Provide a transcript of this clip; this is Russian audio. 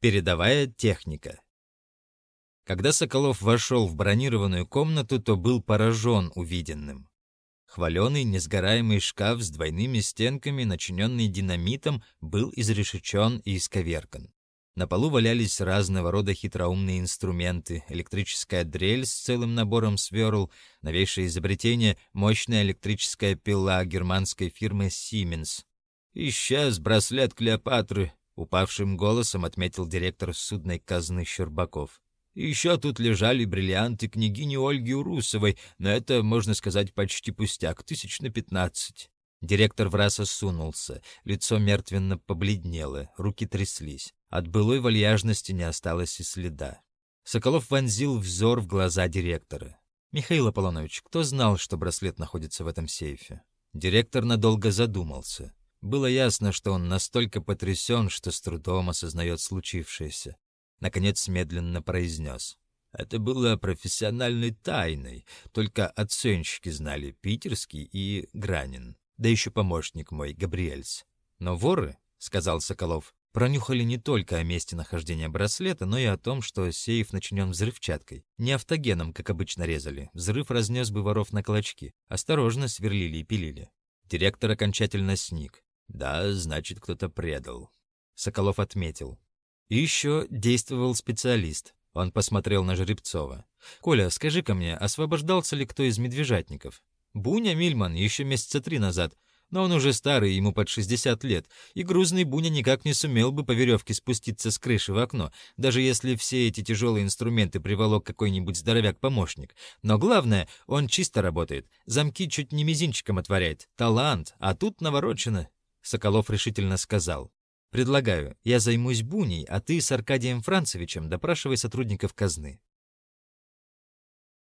Передовая техника. Когда Соколов вошел в бронированную комнату, то был поражен увиденным. Хваленый несгораемый шкаф с двойными стенками, начиненный динамитом, был изрешечен и исковеркан. На полу валялись разного рода хитроумные инструменты, электрическая дрель с целым набором сверл, новейшее изобретение — мощная электрическая пила германской фирмы Siemens. «Исчез браслет Клеопатры», — упавшим голосом отметил директор судной казны Щербаков. «Еще тут лежали бриллианты княгини Ольги Урусовой, но это, можно сказать, почти пустяк, тысяч на пятнадцать». Директор в раз осунулся, лицо мертвенно побледнело, руки тряслись. От былой вальяжности не осталось и следа. Соколов вонзил взор в глаза директора. «Михаил Аполлонович, кто знал, что браслет находится в этом сейфе?» Директор надолго задумался. Было ясно, что он настолько потрясен, что с трудом осознает случившееся. Наконец медленно произнес. «Это было профессиональной тайной, только оценщики знали Питерский и Гранин, да еще помощник мой, Габриэльс. Но воры, — сказал Соколов, Пронюхали не только о месте нахождения браслета, но и о том, что сейф начинен взрывчаткой. Не автогеном, как обычно резали. Взрыв разнес бы воров на клочки. Осторожно сверлили и пилили. Директор окончательно сник. «Да, значит, кто-то предал». Соколов отметил. И еще действовал специалист. Он посмотрел на Жеребцова. «Коля, скажи-ка мне, освобождался ли кто из медвежатников?» «Буня Мильман еще месяца три назад. Но он уже старый, ему под 60 лет, и грузный Буня никак не сумел бы по веревке спуститься с крыши в окно, даже если все эти тяжелые инструменты приволок какой-нибудь здоровяк-помощник. Но главное, он чисто работает, замки чуть не мизинчиком отворяет. Талант, а тут наворочено. Соколов решительно сказал. «Предлагаю, я займусь Буней, а ты с Аркадием Францевичем допрашивай сотрудников казны.